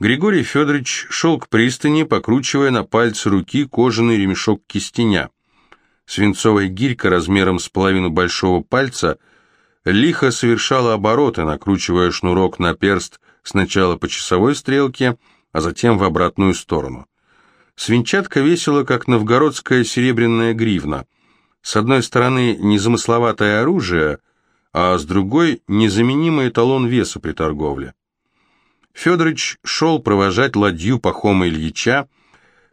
Григорий Федорович шел к пристани, покручивая на пальце руки кожаный ремешок кистеня. Свинцовая гирька размером с половину большого пальца лихо совершала обороты, накручивая шнурок на перст сначала по часовой стрелке, а затем в обратную сторону. Свинчатка весила, как новгородская серебряная гривна. С одной стороны незамысловатое оружие, а с другой незаменимый эталон веса при торговле. Федорович шел провожать ладью Пахома Ильича.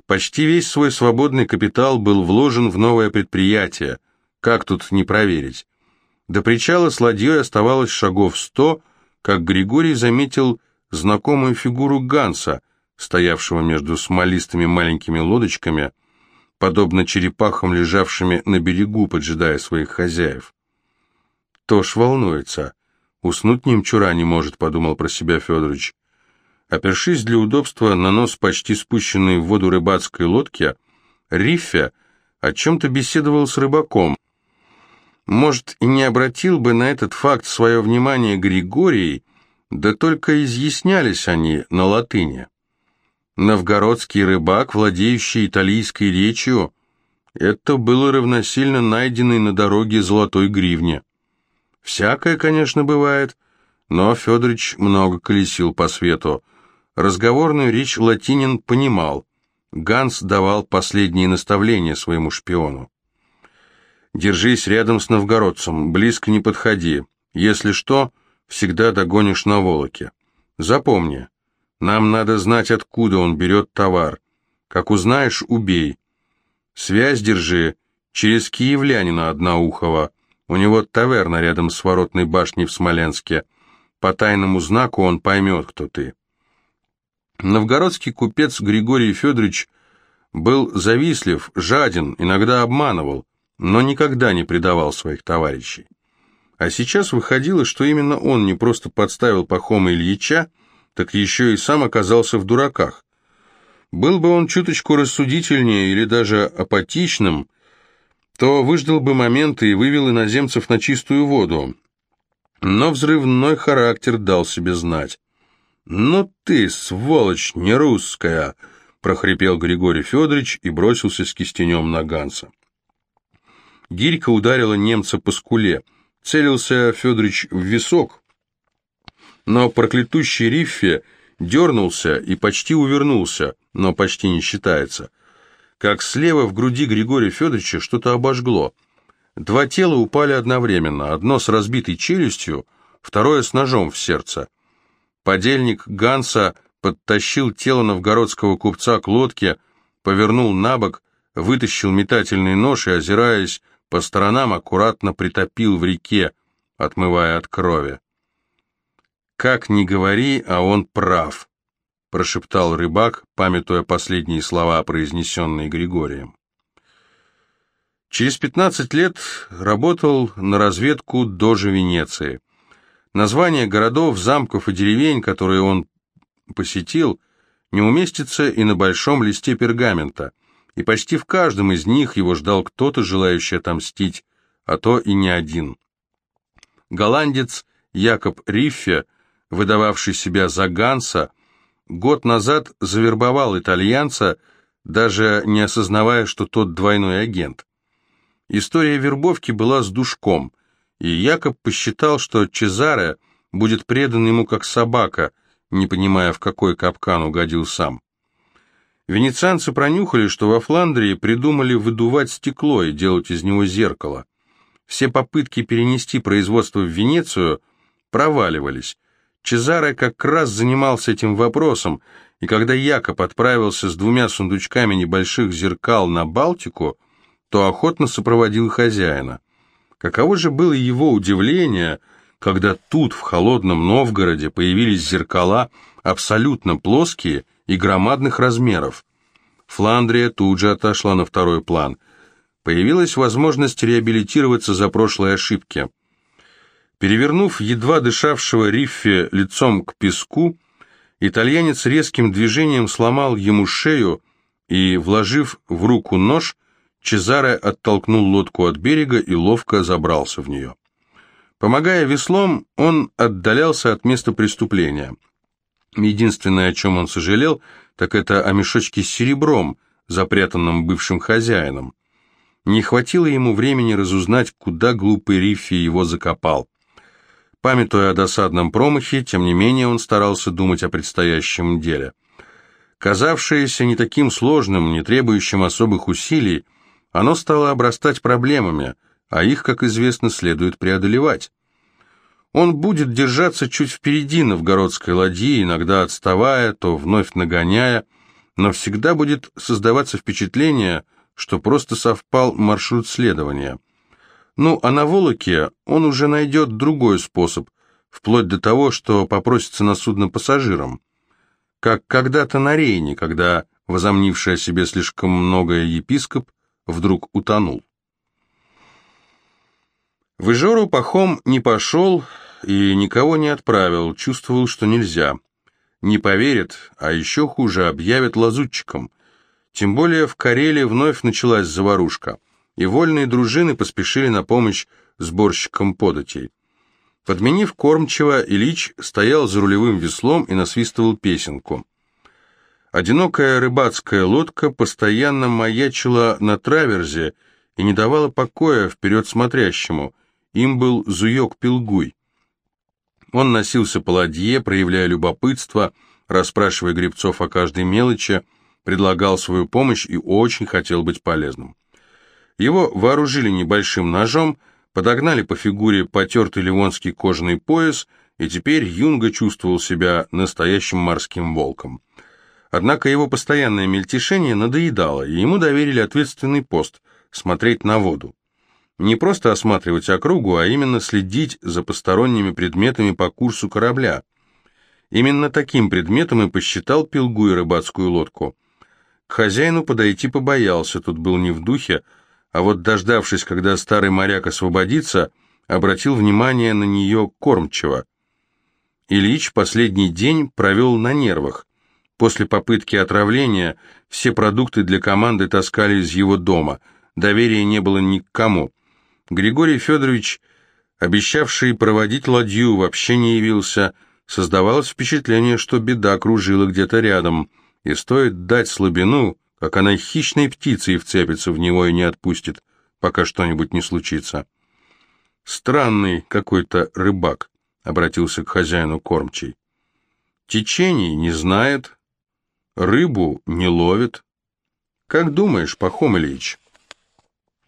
Почти весь свой свободный капитал был вложен в новое предприятие. Как тут не проверить? До причала с ладьей оставалось шагов сто, как Григорий заметил знакомую фигуру Ганса, стоявшего между смолистыми маленькими лодочками, подобно черепахам, лежавшими на берегу, поджидая своих хозяев. Тош волнуется. Уснуть немчура не может, подумал про себя Федорович. Опершись для удобства на нос почти спущенной в воду рыбацкой лодки, Риффе о чем-то беседовал с рыбаком. Может, и не обратил бы на этот факт свое внимание Григорий, да только изъяснялись они на латыни. Новгородский рыбак, владеющий итальянской речью, это было равносильно найденной на дороге золотой гривне. Всякое, конечно, бывает, но Федорович много колесил по свету, Разговорную речь Латинин понимал. Ганс давал последние наставления своему шпиону. «Держись рядом с новгородцем, близко не подходи. Если что, всегда догонишь на волоке. Запомни, нам надо знать, откуда он берет товар. Как узнаешь, убей. Связь держи через киевлянина Одноухова. У него таверна рядом с воротной башней в Смоленске. По тайному знаку он поймет, кто ты». Новгородский купец Григорий Федорович был завистлив, жаден, иногда обманывал, но никогда не предавал своих товарищей. А сейчас выходило, что именно он не просто подставил Пахома Ильича, так еще и сам оказался в дураках. Был бы он чуточку рассудительнее или даже апатичным, то выждал бы момент и вывел иноземцев на чистую воду. Но взрывной характер дал себе знать. «Ну ты, сволочь не русская!» — прохрипел Григорий Федорович и бросился с кистенем на Ганса. Гирька ударила немца по скуле. Целился Федорович в висок, но проклятущий Риффе дернулся и почти увернулся, но почти не считается. Как слева в груди Григория Федоровича что-то обожгло. Два тела упали одновременно, одно с разбитой челюстью, второе с ножом в сердце. Подельник Ганса подтащил тело новгородского купца к лодке, повернул на бок, вытащил метательный нож и, озираясь по сторонам, аккуратно притопил в реке, отмывая от крови. «Как ни говори, а он прав», — прошептал рыбак, памятуя последние слова, произнесенные Григорием. Через пятнадцать лет работал на разведку дожи Венеции. Названия городов, замков и деревень, которые он посетил, не уместится и на большом листе пергамента, и почти в каждом из них его ждал кто-то, желающий отомстить, а то и не один. Голландец Якоб Риффе, выдававший себя за Ганса, год назад завербовал итальянца, даже не осознавая, что тот двойной агент. История вербовки была с душком – и Якоб посчитал, что Чезаре будет предан ему как собака, не понимая, в какой капкан угодил сам. Венецианцы пронюхали, что во Фландрии придумали выдувать стекло и делать из него зеркало. Все попытки перенести производство в Венецию проваливались. Чезаре как раз занимался этим вопросом, и когда Якоб отправился с двумя сундучками небольших зеркал на Балтику, то охотно сопроводил хозяина. Каково же было его удивление, когда тут, в холодном Новгороде, появились зеркала абсолютно плоские и громадных размеров. Фландрия тут же отошла на второй план. Появилась возможность реабилитироваться за прошлые ошибки. Перевернув едва дышавшего Риффе лицом к песку, итальянец резким движением сломал ему шею и, вложив в руку нож, Чезаре оттолкнул лодку от берега и ловко забрался в нее. Помогая веслом, он отдалялся от места преступления. Единственное, о чем он сожалел, так это о мешочке с серебром, запрятанном бывшим хозяином. Не хватило ему времени разузнать, куда глупый Риффи его закопал. Памятуя о досадном промахе, тем не менее он старался думать о предстоящем деле. Казавшееся не таким сложным, не требующим особых усилий, оно стало обрастать проблемами, а их, как известно, следует преодолевать. Он будет держаться чуть впереди новгородской ладьи, иногда отставая, то вновь нагоняя, но всегда будет создаваться впечатление, что просто совпал маршрут следования. Ну, а на Волоке он уже найдет другой способ, вплоть до того, что попросится на судно пассажирам. Как когда-то на Рейне, когда возомнивший о себе слишком многое епископ вдруг утонул. В Ижору Пахом не пошел и никого не отправил, чувствовал, что нельзя. Не поверит, а еще хуже, объявят лазутчиком. Тем более в Карелии вновь началась заварушка, и вольные дружины поспешили на помощь сборщикам податей. Подменив кормчего, Ильич стоял за рулевым веслом и насвистывал песенку. Одинокая рыбацкая лодка постоянно маячила на траверзе и не давала покоя вперед смотрящему. Им был Зуёк-Пилгуй. Он носился по ладье, проявляя любопытство, расспрашивая гребцов о каждой мелочи, предлагал свою помощь и очень хотел быть полезным. Его вооружили небольшим ножом, подогнали по фигуре потертый ливонский кожаный пояс, и теперь Юнга чувствовал себя настоящим морским волком. Однако его постоянное мельтешение надоедало, и ему доверили ответственный пост – смотреть на воду. Не просто осматривать округу, а именно следить за посторонними предметами по курсу корабля. Именно таким предметом и посчитал пилгу и рыбацкую лодку. К хозяину подойти побоялся, тут был не в духе, а вот дождавшись, когда старый моряк освободится, обратил внимание на нее кормчиво. Ильич последний день провел на нервах. После попытки отравления все продукты для команды таскали из его дома, доверия не было ни к кому. Григорий Федорович, обещавший проводить ладью, вообще не явился, создавалось впечатление, что беда кружила где-то рядом – и стоит дать слабину, как она хищной птицей вцепится в него и не отпустит, пока что-нибудь не случится. «Странный какой-то рыбак», — обратился к хозяину кормчий. «Течений не знает, рыбу не ловит. Как думаешь, Пахом Ильич?»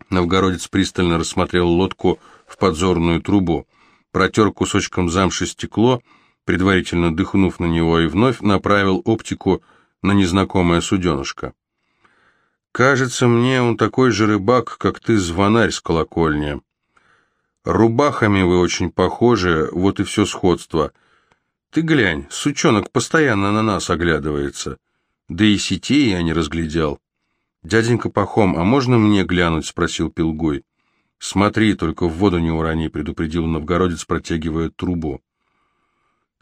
Новгородец пристально рассмотрел лодку в подзорную трубу, протер кусочком замши стекло, предварительно дыхнув на него, и вновь направил оптику на незнакомое суденышко. «Кажется мне, он такой же рыбак, как ты, звонарь с колокольни. Рубахами вы очень похожи, вот и все сходство. Ты глянь, сучонок постоянно на нас оглядывается. Да и сетей я не разглядел». «Дяденька Пахом, а можно мне глянуть?» — спросил Пилгуй. «Смотри, только в воду не урони», — предупредил новгородец, протягивая трубу.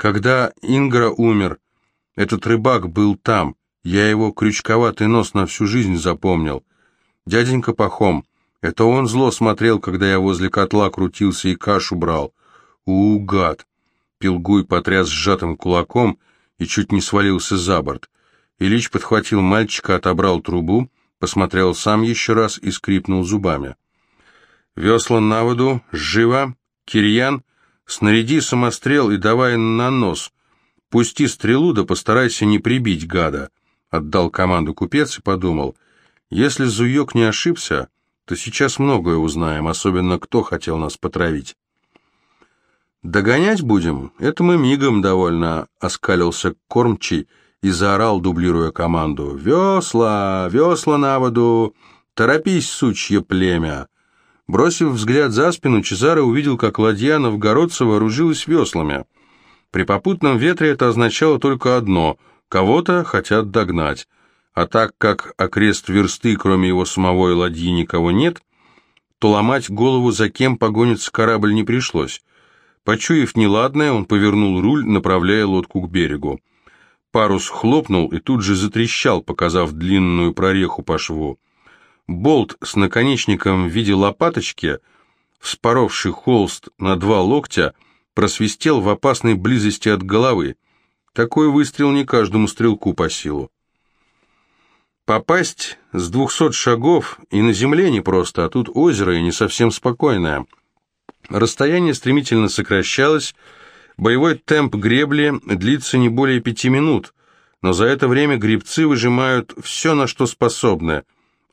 Когда Ингра умер, этот рыбак был там. Я его крючковатый нос на всю жизнь запомнил. Дяденька Пахом, это он зло смотрел, когда я возле котла крутился и кашу брал. У, гад! Пилгуй потряс сжатым кулаком и чуть не свалился за борт. Ильич подхватил мальчика, отобрал трубу, посмотрел сам еще раз и скрипнул зубами. «Весла на воду, живо! Кирьян, снаряди самострел и давай на нос!» «Пусти стрелу, да постарайся не прибить гада», — отдал команду купец и подумал, «если Зуёк не ошибся, то сейчас многое узнаем, особенно кто хотел нас потравить». «Догонять будем? Это мы мигом довольно», — оскалился кормчий и заорал, дублируя команду. «Весла! Весла на воду! Торопись, сучье племя!» Бросив взгляд за спину, Чезаро увидел, как ладья новгородца вооружилась веслами — при попутном ветре это означало только одно – кого-то хотят догнать. А так как окрест версты, кроме его самого и ладьи, никого нет, то ломать голову, за кем погонится корабль, не пришлось. Почуяв неладное, он повернул руль, направляя лодку к берегу. Парус хлопнул и тут же затрещал, показав длинную прореху по шву. Болт с наконечником в виде лопаточки, вспоровший холст на два локтя – просвистел в опасной близости от головы. Такой выстрел не каждому стрелку по силу. Попасть с двухсот шагов и на земле не просто, а тут озеро и не совсем спокойное. Расстояние стремительно сокращалось, боевой темп гребли длится не более пяти минут, но за это время гребцы выжимают все, на что способны,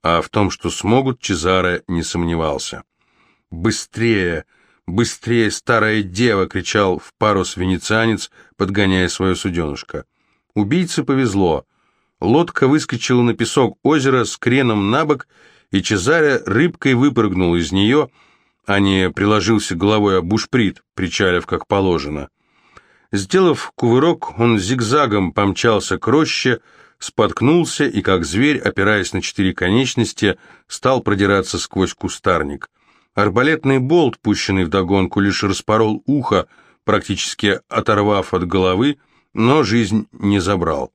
а в том, что смогут, Чезаре не сомневался. «Быстрее! Быстрее, старая дева!» — кричал в парус венецианец, подгоняя свое суденышко. Убийце повезло — Лодка выскочила на песок озера с креном на бок, и Чезаря рыбкой выпрыгнул из нее, а не приложился головой об бушприт, причалив как положено. Сделав кувырок, он зигзагом помчался к роще, споткнулся и, как зверь, опираясь на четыре конечности, стал продираться сквозь кустарник. Арбалетный болт, пущенный вдогонку, лишь распорол ухо, практически оторвав от головы, но жизнь не забрал.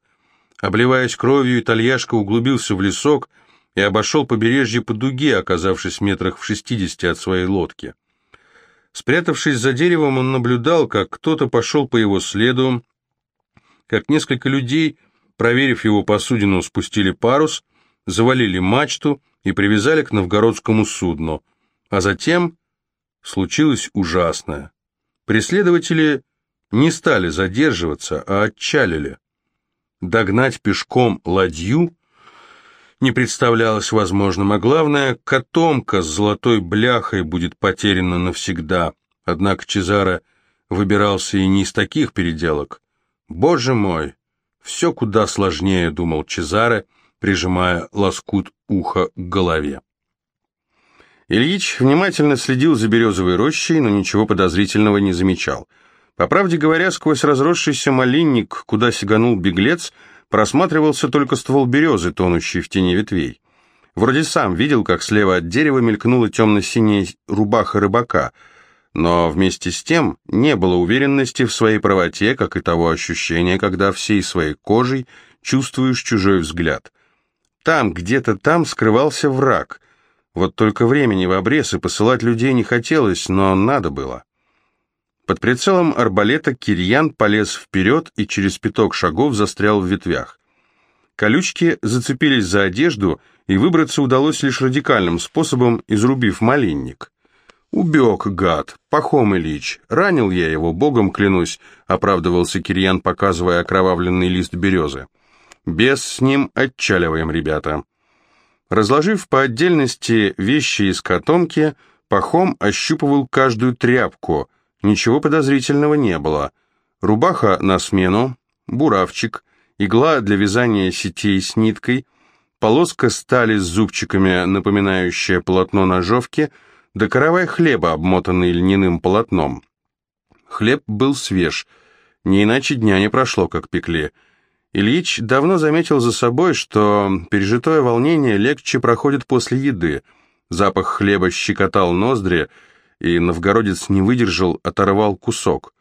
Обливаясь кровью, итальяшка углубился в лесок и обошел побережье по дуге, оказавшись в метрах в шестидесяти от своей лодки. Спрятавшись за деревом, он наблюдал, как кто-то пошел по его следу, как несколько людей, проверив его посудину, спустили парус, завалили мачту и привязали к новгородскому судну. А затем случилось ужасное. Преследователи не стали задерживаться, а отчалили. Догнать пешком ладью не представлялось возможным, а главное, котомка с золотой бляхой будет потеряна навсегда. Однако Чезаро выбирался и не из таких переделок. «Боже мой! Все куда сложнее», — думал Чезаре, прижимая лоскут уха к голове. Ильич внимательно следил за березовой рощей, но ничего подозрительного не замечал — по правде говоря, сквозь разросшийся малинник, куда сиганул беглец, просматривался только ствол березы, тонущий в тени ветвей. Вроде сам видел, как слева от дерева мелькнула темно-синяя рубаха рыбака, но вместе с тем не было уверенности в своей правоте, как и того ощущения, когда всей своей кожей чувствуешь чужой взгляд. Там, где-то там скрывался враг. Вот только времени в обрез и посылать людей не хотелось, но надо было. Под прицелом арбалета Кирьян полез вперед и через пяток шагов застрял в ветвях. Колючки зацепились за одежду, и выбраться удалось лишь радикальным способом, изрубив малинник. «Убег, гад! Пахом Ильич! Ранил я его, богом клянусь!» — оправдывался Кирьян, показывая окровавленный лист березы. «Без с ним отчаливаем, ребята!» Разложив по отдельности вещи из котомки, Пахом ощупывал каждую тряпку — Ничего подозрительного не было. Рубаха на смену, буравчик, игла для вязания сетей с ниткой, полоска стали с зубчиками, напоминающая полотно ножовки, да каравай хлеба, обмотанный льняным полотном. Хлеб был свеж, не иначе дня не прошло, как пекли. Ильич давно заметил за собой, что пережитое волнение легче проходит после еды. Запах хлеба щекотал ноздри, и новгородец не выдержал, оторвал кусок.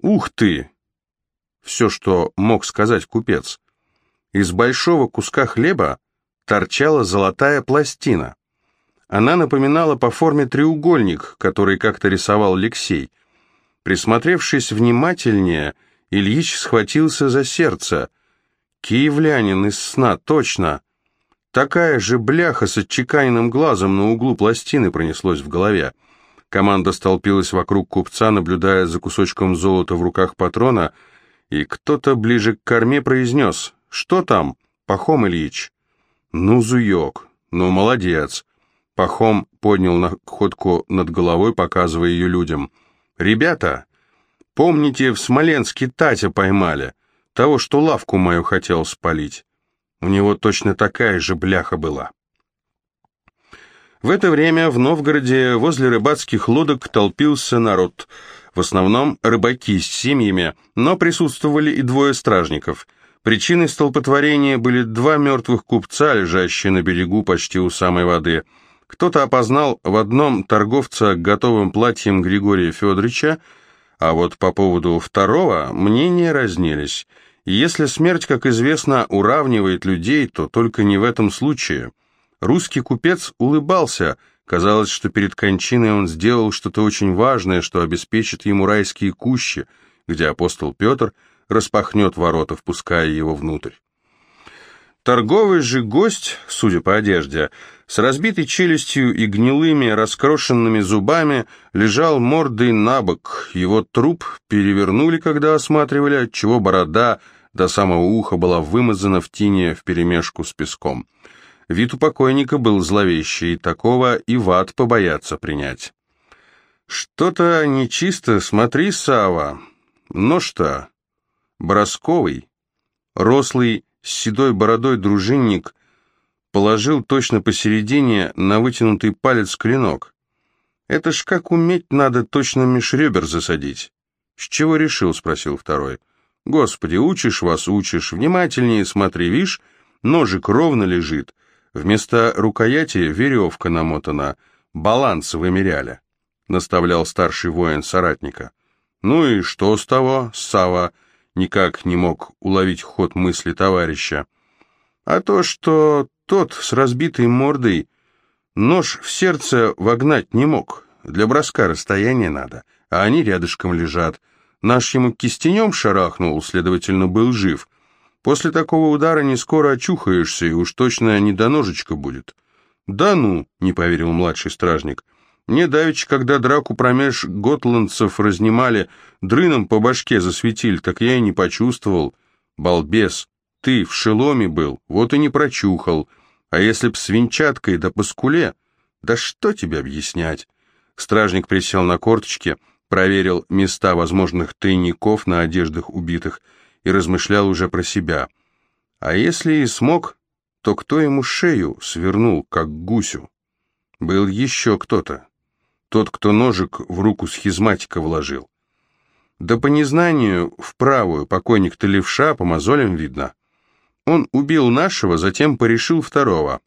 «Ух ты!» Все, что мог сказать купец. Из большого куска хлеба торчала золотая пластина. Она напоминала по форме треугольник, который как-то рисовал Алексей. Присмотревшись внимательнее, Ильич схватился за сердце. «Киевлянин из сна, точно!» Такая же бляха с отчеканенным глазом на углу пластины пронеслось в голове. Команда столпилась вокруг купца, наблюдая за кусочком золота в руках патрона, и кто-то ближе к корме произнес «Что там, Пахом Ильич?» «Ну, зуёк, ну, молодец». Пахом поднял находку над головой, показывая ее людям. «Ребята, помните, в Смоленске Татя поймали, того, что лавку мою хотел спалить. У него точно такая же бляха была». В это время в Новгороде возле рыбацких лодок толпился народ. В основном рыбаки с семьями, но присутствовали и двое стражников. Причиной столпотворения были два мертвых купца, лежащие на берегу почти у самой воды. Кто-то опознал в одном торговца готовым платьем Григория Федоровича, а вот по поводу второго мнения разнились. Если смерть, как известно, уравнивает людей, то только не в этом случае. Русский купец улыбался. Казалось, что перед кончиной он сделал что-то очень важное, что обеспечит ему райские кущи, где апостол Петр распахнет ворота, впуская его внутрь. Торговый же гость, судя по одежде, с разбитой челюстью и гнилыми раскрошенными зубами, лежал мордой на бок. Его труп перевернули, когда осматривали, отчего борода до самого уха была вымазана в тине вперемешку с песком. Вид у покойника был зловещий, такого и в ад побояться принять. «Что-то нечисто, смотри, Сава. Нож-то Боросковый, рослый, с седой бородой дружинник положил точно посередине на вытянутый палец клинок. «Это ж как уметь надо точно меж засадить». «С чего решил?» — спросил второй. «Господи, учишь вас, учишь. Внимательнее смотри, вишь, ножик ровно лежит. Вместо рукояти веревка намотана. Баланс вымеряли», — наставлял старший воин соратника. «Ну и что с того, Сава?» никак не мог уловить ход мысли товарища. А то, что тот с разбитой мордой нож в сердце вогнать не мог. Для броска расстояние надо, а они рядышком лежат. Наш ему кистенем шарахнул, следовательно, был жив. После такого удара не скоро очухаешься, и уж точно не до ножечка будет. «Да ну!» — не поверил младший стражник — мне давеча, когда драку промеж готландцев разнимали, дрыном по башке засветили, так я и не почувствовал. Балбес, ты в шеломе был, вот и не прочухал. А если б с венчаткой да по скуле, да что тебе объяснять? Стражник присел на корточки, проверил места возможных тайников на одеждах убитых и размышлял уже про себя. А если и смог, то кто ему шею свернул, как гусю? Был еще кто-то. Тот, кто ножик в руку схизматика вложил. Да по незнанию в правую покойник-то левша, по мозолям видно. Он убил нашего, затем порешил второго.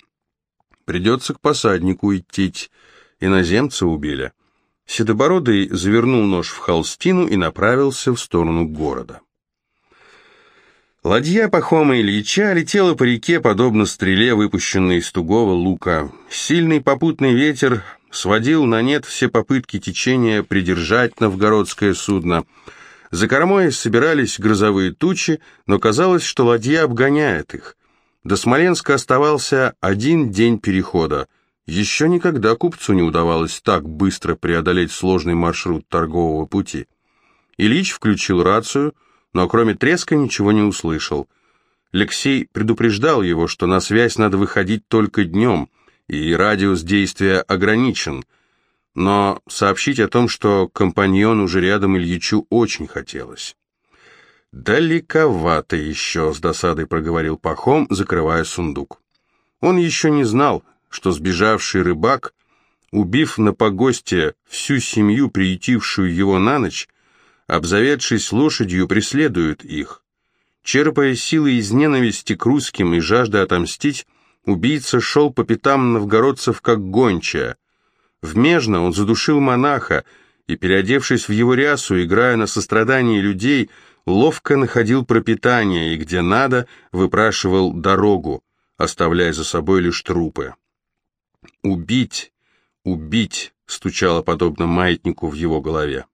Придется к посаднику идти, иноземца убили. Седобородый завернул нож в холстину и направился в сторону города. Ладья Пахома Ильича летела по реке, подобно стреле, выпущенной из тугого лука. Сильный попутный ветер сводил на нет все попытки течения придержать новгородское судно. За кормой собирались грозовые тучи, но казалось, что ладья обгоняет их. До Смоленска оставался один день перехода. Еще никогда купцу не удавалось так быстро преодолеть сложный маршрут торгового пути. Ильич включил рацию, но кроме треска ничего не услышал. Алексей предупреждал его, что на связь надо выходить только днем – и радиус действия ограничен, но сообщить о том, что компаньон уже рядом Ильичу очень хотелось. «Далековато еще», — с досадой проговорил Пахом, закрывая сундук. Он еще не знал, что сбежавший рыбак, убив на погосте всю семью, приютившую его на ночь, обзаведшись лошадью, преследует их. Черпая силы из ненависти к русским и жажда отомстить, Убийца шел по пятам новгородцев как гончая. В Межно он задушил монаха и, переодевшись в его рясу, играя на сострадании людей, ловко находил пропитание и, где надо, выпрашивал дорогу, оставляя за собой лишь трупы. «Убить! Убить!» — стучало подобно маятнику в его голове.